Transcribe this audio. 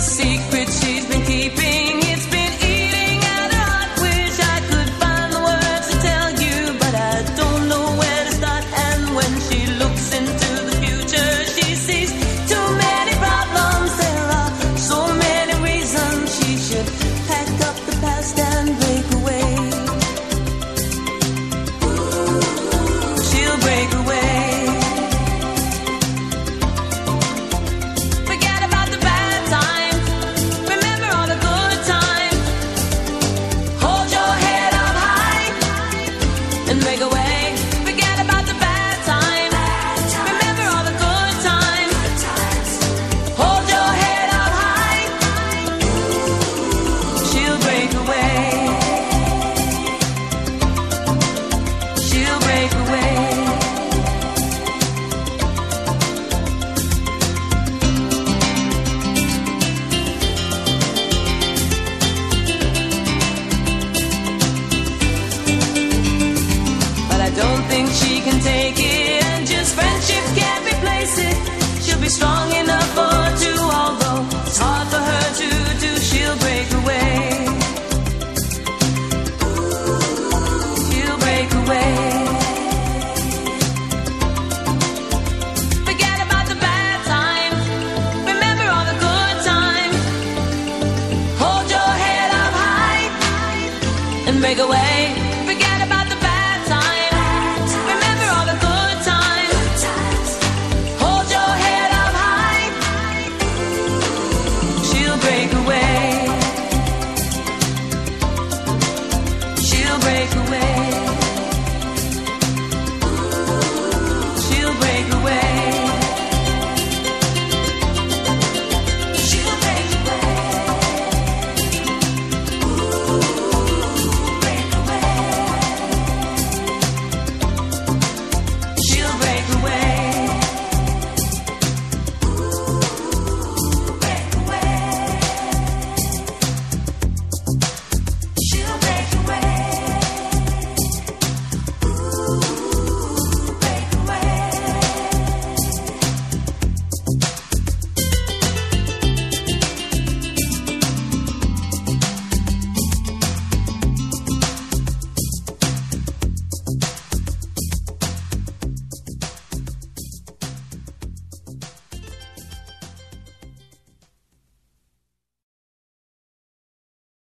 secret she's been keeping. break away.